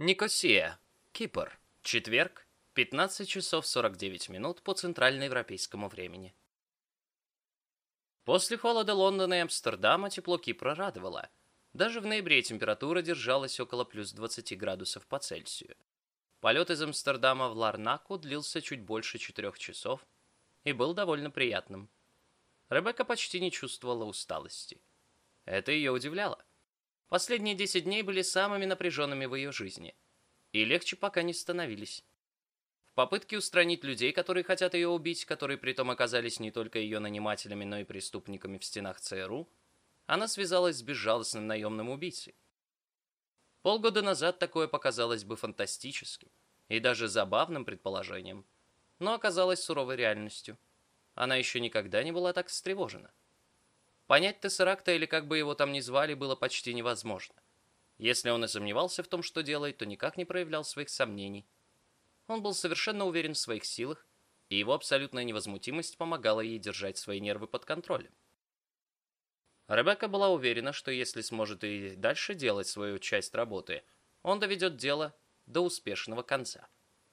Никосия, Кипр. Четверг, 15 часов 49 минут по центральноевропейскому времени. После холода Лондона и Амстердама тепло Кипра радовало. Даже в ноябре температура держалась около плюс 20 градусов по Цельсию. Полет из Амстердама в Ларнаку длился чуть больше четырех часов и был довольно приятным. Ребекка почти не чувствовала усталости. Это ее удивляло. Последние 10 дней были самыми напряженными в ее жизни. И легче пока не становились. В попытке устранить людей, которые хотят ее убить, которые притом оказались не только ее нанимателями, но и преступниками в стенах ЦРУ, она связалась с безжалостным наемным убийцей. Полгода назад такое показалось бы фантастическим и даже забавным предположением, но оказалось суровой реальностью. Она еще никогда не была так встревожена. Понять Тессеракта или как бы его там ни звали было почти невозможно. Если он и сомневался в том, что делает, то никак не проявлял своих сомнений. Он был совершенно уверен в своих силах, и его абсолютная невозмутимость помогала ей держать свои нервы под контролем. Ребекка была уверена, что если сможет и дальше делать свою часть работы, он доведет дело до успешного конца.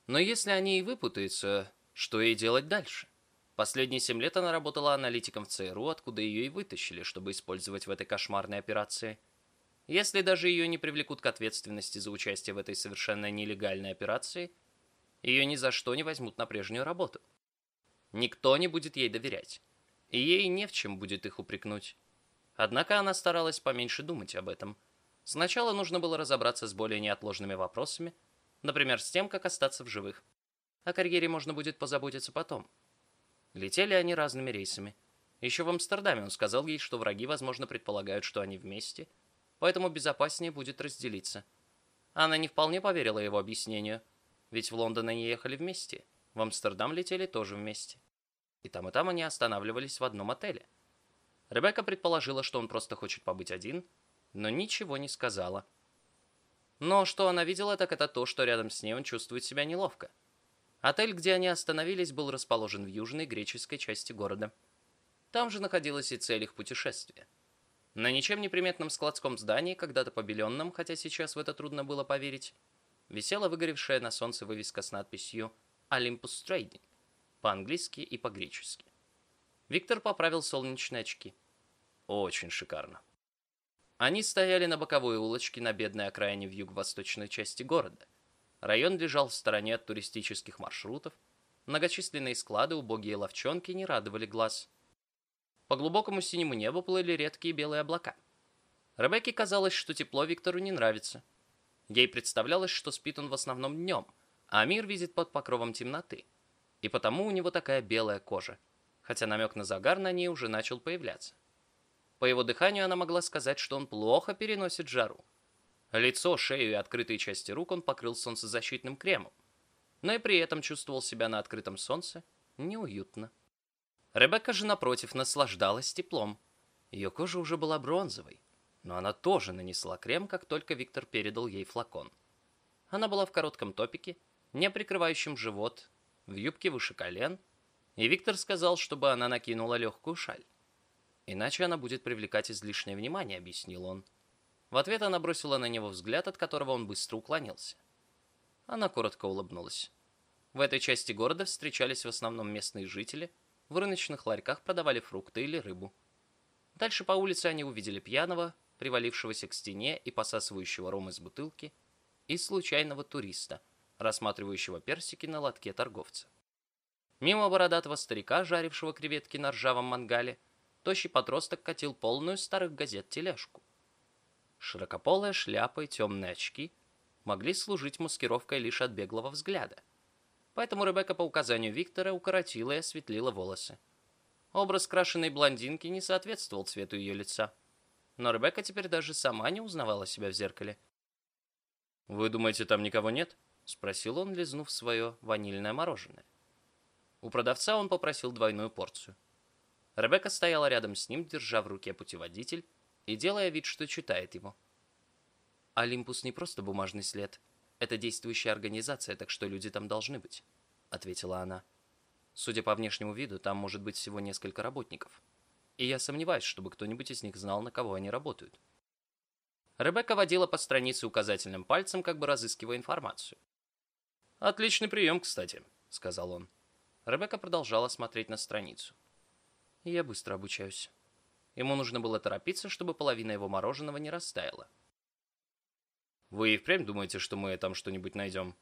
Но если они и выпутаются, что ей делать дальше? Последние семь лет она работала аналитиком в ЦРУ, откуда ее и вытащили, чтобы использовать в этой кошмарной операции. Если даже ее не привлекут к ответственности за участие в этой совершенно нелегальной операции, ее ни за что не возьмут на прежнюю работу. Никто не будет ей доверять, и ей не в чем будет их упрекнуть. Однако она старалась поменьше думать об этом. Сначала нужно было разобраться с более неотложными вопросами, например, с тем, как остаться в живых. О карьере можно будет позаботиться потом. Летели они разными рейсами. Еще в Амстердаме он сказал ей, что враги, возможно, предполагают, что они вместе, поэтому безопаснее будет разделиться. Она не вполне поверила его объяснению, ведь в Лондон они ехали вместе, в Амстердам летели тоже вместе. И там и там они останавливались в одном отеле. Ребекка предположила, что он просто хочет побыть один, но ничего не сказала. Но что она видела, так это то, что рядом с ней он чувствует себя неловко. Отель, где они остановились, был расположен в южной греческой части города. Там же находилась и цель их путешествия. На ничем не приметном складском здании, когда-то побеленном, хотя сейчас в это трудно было поверить, висела выгоревшая на солнце вывеска с надписью «Olympus Trading» по-английски и по-гречески. Виктор поправил солнечные очки. Очень шикарно. Они стояли на боковой улочке на бедной окраине в юго-восточной части города. Район лежал в стороне от туристических маршрутов. Многочисленные склады, убогие ловчонки не радовали глаз. По глубокому синему небу плыли редкие белые облака. Ребекке казалось, что тепло Виктору не нравится. Ей представлялось, что спит он в основном днем, а мир видит под покровом темноты. И потому у него такая белая кожа, хотя намек на загар на ней уже начал появляться. По его дыханию она могла сказать, что он плохо переносит жару. Лицо, шею и открытые части рук он покрыл солнцезащитным кремом, но и при этом чувствовал себя на открытом солнце неуютно. Ребекка же, напротив, наслаждалась теплом. Ее кожа уже была бронзовой, но она тоже нанесла крем, как только Виктор передал ей флакон. Она была в коротком топике, не прикрывающем живот, в юбке выше колен, и Виктор сказал, чтобы она накинула легкую шаль. Иначе она будет привлекать излишнее внимание, объяснил он. В ответ она бросила на него взгляд, от которого он быстро уклонился. Она коротко улыбнулась. В этой части города встречались в основном местные жители, в рыночных ларьках продавали фрукты или рыбу. Дальше по улице они увидели пьяного, привалившегося к стене и посасывающего ром из бутылки, и случайного туриста, рассматривающего персики на лотке торговца. Мимо бородатого старика, жарившего креветки на ржавом мангале, тощий подросток катил полную старых газет тележку. Широкополая шляпа и темные очки могли служить маскировкой лишь от беглого взгляда. Поэтому Ребекка по указанию Виктора укоротила и осветлила волосы. Образ крашеной блондинки не соответствовал цвету ее лица. Но Ребекка теперь даже сама не узнавала себя в зеркале. «Вы думаете, там никого нет?» — спросил он, лизнув свое ванильное мороженое. У продавца он попросил двойную порцию. Ребекка стояла рядом с ним, держа в руке путеводитель, и делая вид, что читает его. «Олимпус не просто бумажный след. Это действующая организация, так что люди там должны быть», — ответила она. «Судя по внешнему виду, там может быть всего несколько работников. И я сомневаюсь, чтобы кто-нибудь из них знал, на кого они работают». Ребекка водила по странице указательным пальцем, как бы разыскивая информацию. «Отличный прием, кстати», — сказал он. Ребекка продолжала смотреть на страницу. «Я быстро обучаюсь». Ему нужно было торопиться, чтобы половина его мороженого не растаяла. «Вы и впрямь думаете, что мы там что-нибудь найдем?»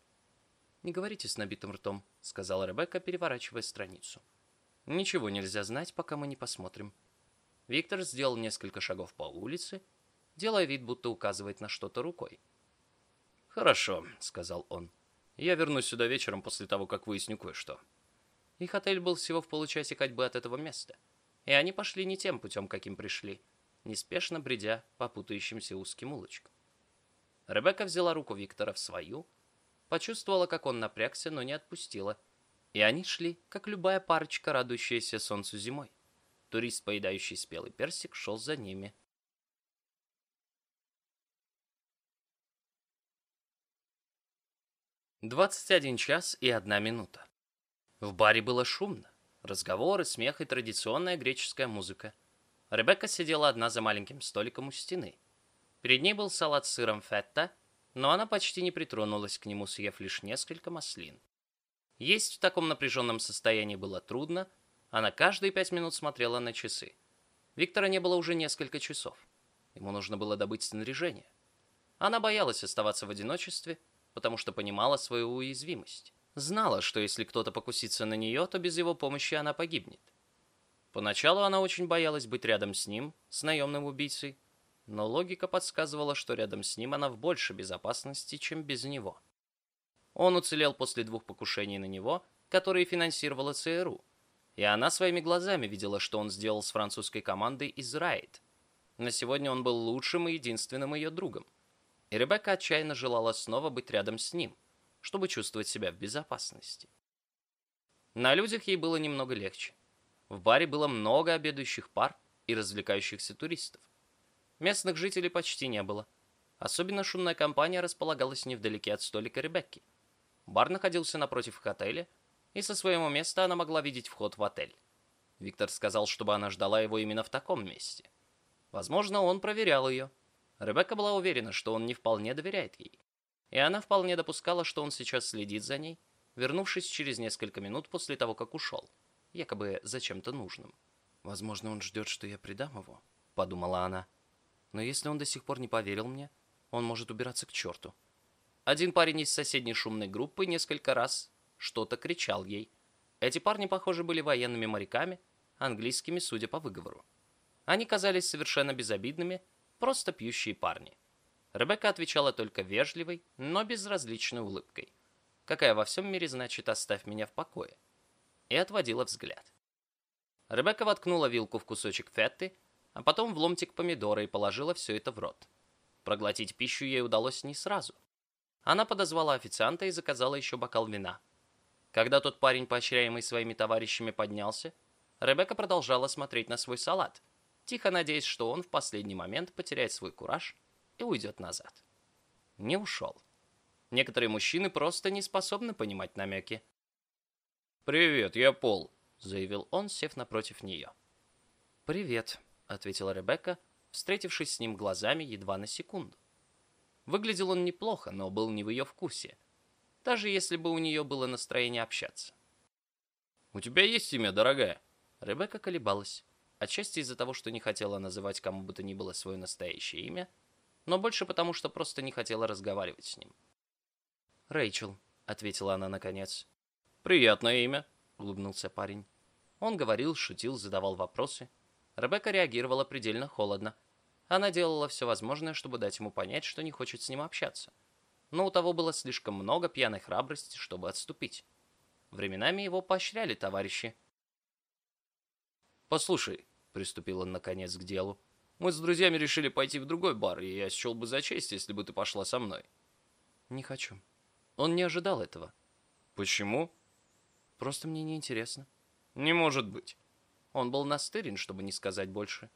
«Не говорите с набитым ртом», — сказала Ребекка, переворачивая страницу. «Ничего нельзя знать, пока мы не посмотрим». Виктор сделал несколько шагов по улице, делая вид, будто указывает на что-то рукой. «Хорошо», — сказал он. «Я вернусь сюда вечером после того, как выясню кое-что». Их отель был всего в получасе ходьбы от этого места, и они пошли не тем путем, каким пришли, неспешно бредя по путающимся узким улочкам. Ребекка взяла руку Виктора в свою, почувствовала, как он напрягся, но не отпустила, и они шли, как любая парочка, радующаяся солнцу зимой. Турист, поедающий спелый персик, шел за ними. Двадцать один час и одна минута. В баре было шумно. Разговоры, смех и традиционная греческая музыка. Ребекка сидела одна за маленьким столиком у стены. Перед ней был салат с сыром фетта, но она почти не притронулась к нему, съев лишь несколько маслин. Есть в таком напряженном состоянии было трудно, она каждые пять минут смотрела на часы. Виктора не было уже несколько часов. Ему нужно было добыть снаряжение. Она боялась оставаться в одиночестве, потому что понимала свою уязвимость. Знала, что если кто-то покусится на нее, то без его помощи она погибнет. Поначалу она очень боялась быть рядом с ним, с наемным убийцей, но логика подсказывала, что рядом с ним она в большей безопасности, чем без него. Он уцелел после двух покушений на него, которые финансировала ЦРУ, и она своими глазами видела, что он сделал с французской командой из Райт. На сегодня он был лучшим и единственным ее другом, и Ребекка отчаянно желала снова быть рядом с ним, чтобы чувствовать себя в безопасности. На людях ей было немного легче. В баре было много обедающих пар и развлекающихся туристов. Местных жителей почти не было. Особенно шумная компания располагалась невдалеке от столика Ребекки. Бар находился напротив отеля, и со своего места она могла видеть вход в отель. Виктор сказал, чтобы она ждала его именно в таком месте. Возможно, он проверял ее. Ребекка была уверена, что он не вполне доверяет ей. И она вполне допускала, что он сейчас следит за ней, вернувшись через несколько минут после того, как ушел, якобы за чем-то нужным. «Возможно, он ждет, что я предам его», — подумала она. Но если он до сих пор не поверил мне, он может убираться к черту. Один парень из соседней шумной группы несколько раз что-то кричал ей. Эти парни, похоже, были военными моряками, английскими, судя по выговору. Они казались совершенно безобидными, просто пьющие парни. Ребекка отвечала только вежливой, но безразличной улыбкой. Какая во всем мире значит «оставь меня в покое?» И отводила взгляд. Ребекка воткнула вилку в кусочек фетты, а потом в ломтик помидора и положила все это в рот. Проглотить пищу ей удалось не сразу. Она подозвала официанта и заказала еще бокал вина. Когда тот парень, поощряемый своими товарищами, поднялся, Ребекка продолжала смотреть на свой салат, тихо надеясь, что он в последний момент потеряет свой кураж и уйдет назад. Не ушел. Некоторые мужчины просто не способны понимать намеки. «Привет, я Пол», — заявил он, сев напротив нее. «Привет», — ответила Ребекка, встретившись с ним глазами едва на секунду. Выглядел он неплохо, но был не в ее вкусе, даже если бы у нее было настроение общаться. «У тебя есть имя, дорогая?» Ребекка колебалась, отчасти из-за того, что не хотела называть кому бы то ни было свое настоящее имя, но больше потому, что просто не хотела разговаривать с ним. «Рэйчел», — ответила она наконец. «Приятное имя», — улыбнулся парень. Он говорил, шутил, задавал вопросы. Ребекка реагировала предельно холодно. Она делала все возможное, чтобы дать ему понять, что не хочет с ним общаться. Но у того было слишком много пьяной храбрости, чтобы отступить. Временами его поощряли товарищи. «Послушай», — приступил он наконец к делу, — «мы с друзьями решили пойти в другой бар, и я счел бы за честь, если бы ты пошла со мной». «Не хочу». Он не ожидал этого. «Почему?» «Просто мне неинтересно». «Не может быть». Он был настырен, чтобы не сказать больше.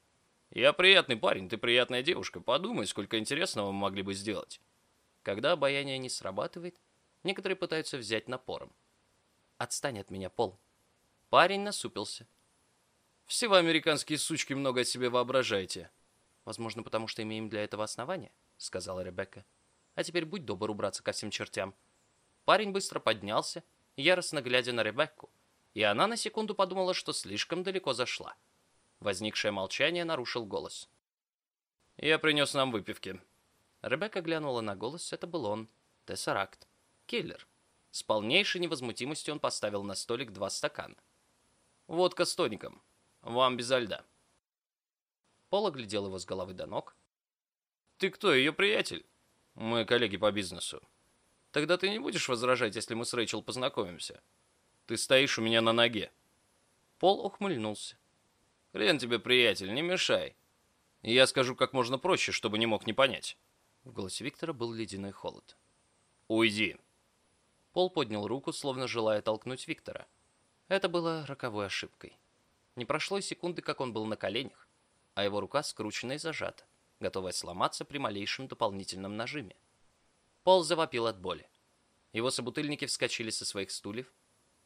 «Я приятный парень, ты приятная девушка. Подумай, сколько интересного мы могли бы сделать». Когда обаяние не срабатывает, некоторые пытаются взять напором. «Отстань от меня, Пол». Парень насупился. «Все вы, американские сучки, много о себе воображаете». «Возможно, потому что имеем для этого основания». — сказала Ребекка. «А теперь будь добр убраться ко всем чертям». Парень быстро поднялся, яростно глядя на Ребекку, и она на секунду подумала, что слишком далеко зашла. Возникшее молчание нарушил голос. «Я принес нам выпивки». Ребекка глянула на голос, это был он, Тессаракт, киллер. С полнейшей невозмутимостью он поставил на столик два стакана. «Водка с тоником. Вам безо льда». Пол оглядел его с головы до ног. «Ты кто, ее приятель?» «Мы коллеги по бизнесу». «Тогда ты не будешь возражать, если мы с Рэйчел познакомимся?» «Ты стоишь у меня на ноге». Пол ухмыльнулся. «Хрен тебе, приятель, не мешай. Я скажу как можно проще, чтобы не мог не понять». В голосе Виктора был ледяной холод. «Уйди!» Пол поднял руку, словно желая толкнуть Виктора. Это было роковой ошибкой. Не прошло и секунды, как он был на коленях, а его рука скручена и зажата, готовая сломаться при малейшем дополнительном нажиме. Пол завопил от боли. Его собутыльники вскочили со своих стульев.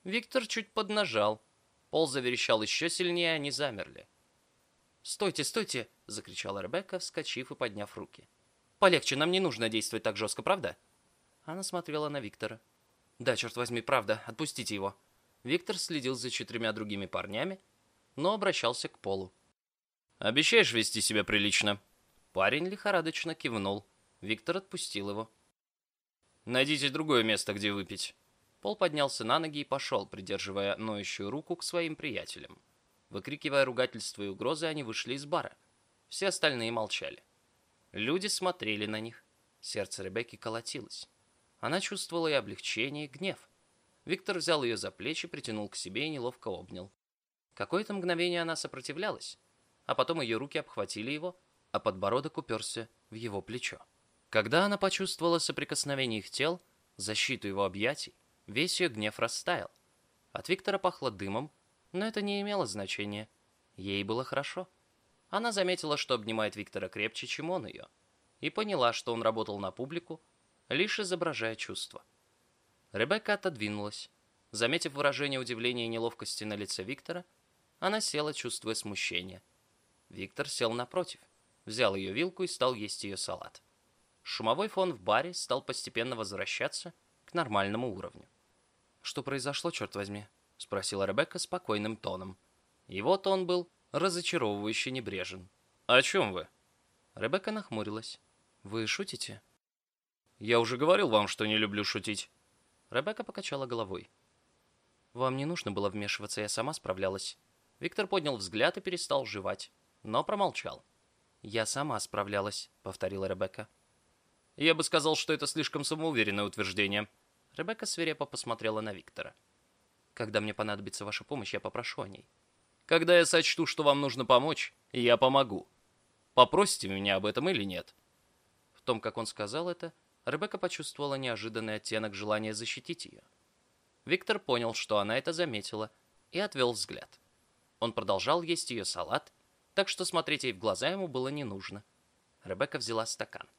Виктор чуть поднажал. Пол заверещал еще сильнее, они замерли. «Стойте, стойте!» — закричала Ребекка, вскочив и подняв руки. «Полегче, нам не нужно действовать так жестко, правда?» Она смотрела на Виктора. «Да, черт возьми, правда, отпустите его». Виктор следил за четырьмя другими парнями, но обращался к Полу. «Обещаешь вести себя прилично?» Парень лихорадочно кивнул. Виктор отпустил его. «Найдите другое место, где выпить». Пол поднялся на ноги и пошел, придерживая ноющую руку к своим приятелям. Выкрикивая ругательства и угрозы, они вышли из бара. Все остальные молчали. Люди смотрели на них. Сердце Ребекки колотилось. Она чувствовала и облегчение, и гнев. Виктор взял ее за плечи, притянул к себе и неловко обнял. Какое-то мгновение она сопротивлялась, а потом ее руки обхватили его, а подбородок уперся в его плечо. Когда она почувствовала соприкосновение их тел, защиту его объятий, весь ее гнев растаял. От Виктора пахло дымом, но это не имело значения. Ей было хорошо. Она заметила, что обнимает Виктора крепче, чем он ее, и поняла, что он работал на публику, лишь изображая чувства. Ребекка отодвинулась. Заметив выражение удивления и неловкости на лице Виктора, она села, чувствуя смущение. Виктор сел напротив, взял ее вилку и стал есть ее салат. Шумовой фон в баре стал постепенно возвращаться к нормальному уровню. «Что произошло, черт возьми?» — спросила Ребекка спокойным тоном. Его тон был разочаровывающе небрежен. «О чем вы?» Ребекка нахмурилась. «Вы шутите?» «Я уже говорил вам, что не люблю шутить». Ребекка покачала головой. «Вам не нужно было вмешиваться, я сама справлялась». Виктор поднял взгляд и перестал жевать, но промолчал. «Я сама справлялась», — повторила Ребекка. «Я бы сказал, что это слишком самоуверенное утверждение». Ребекка свирепо посмотрела на Виктора. «Когда мне понадобится ваша помощь, я попрошу о ней». «Когда я сочту, что вам нужно помочь, я помогу. Попросите меня об этом или нет?» В том, как он сказал это, Ребекка почувствовала неожиданный оттенок желания защитить ее. Виктор понял, что она это заметила, и отвел взгляд. Он продолжал есть ее салат, так что смотреть ей в глаза ему было не нужно. Ребекка взяла стакан.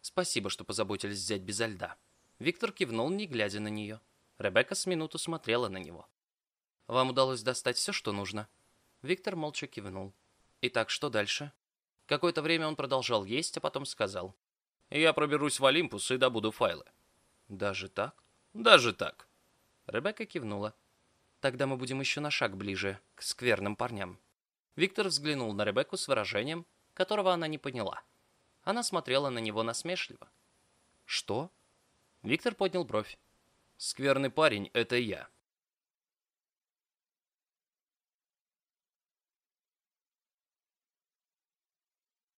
«Спасибо, что позаботились взять безо льда». Виктор кивнул, не глядя на нее. Ребекка с минуту смотрела на него. «Вам удалось достать все, что нужно?» Виктор молча кивнул. «Итак, что дальше?» Какое-то время он продолжал есть, а потом сказал. Я проберусь в Олимпус и добуду файлы. Даже так? Даже так. Ребекка кивнула. Тогда мы будем еще на шаг ближе к скверным парням. Виктор взглянул на Ребекку с выражением, которого она не поняла. Она смотрела на него насмешливо. «Что?» Виктор поднял бровь. «Скверный парень — это я.